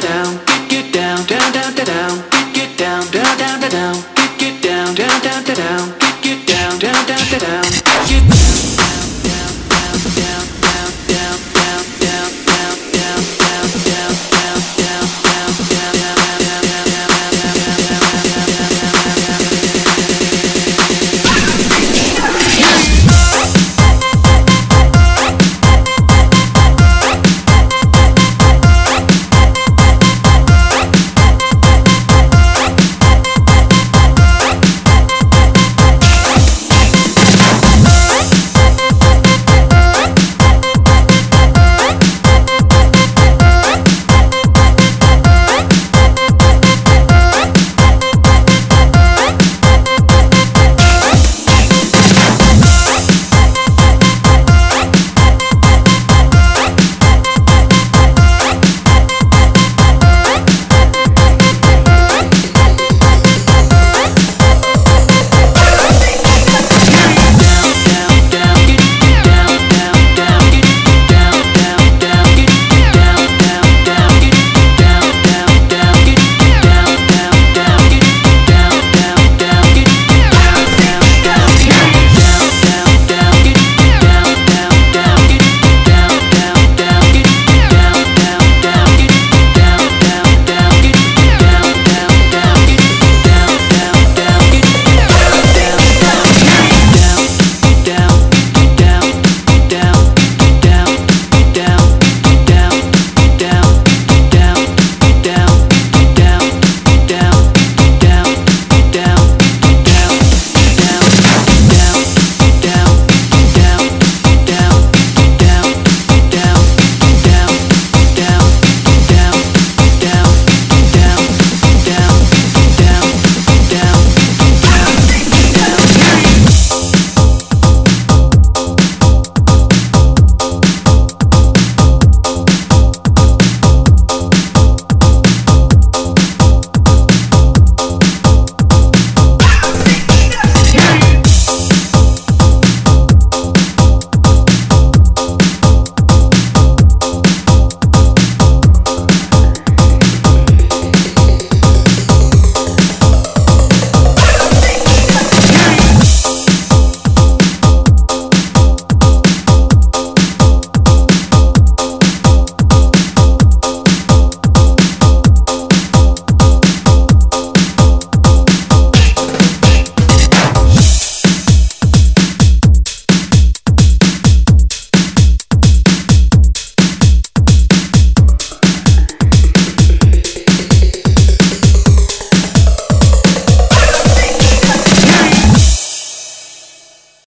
down.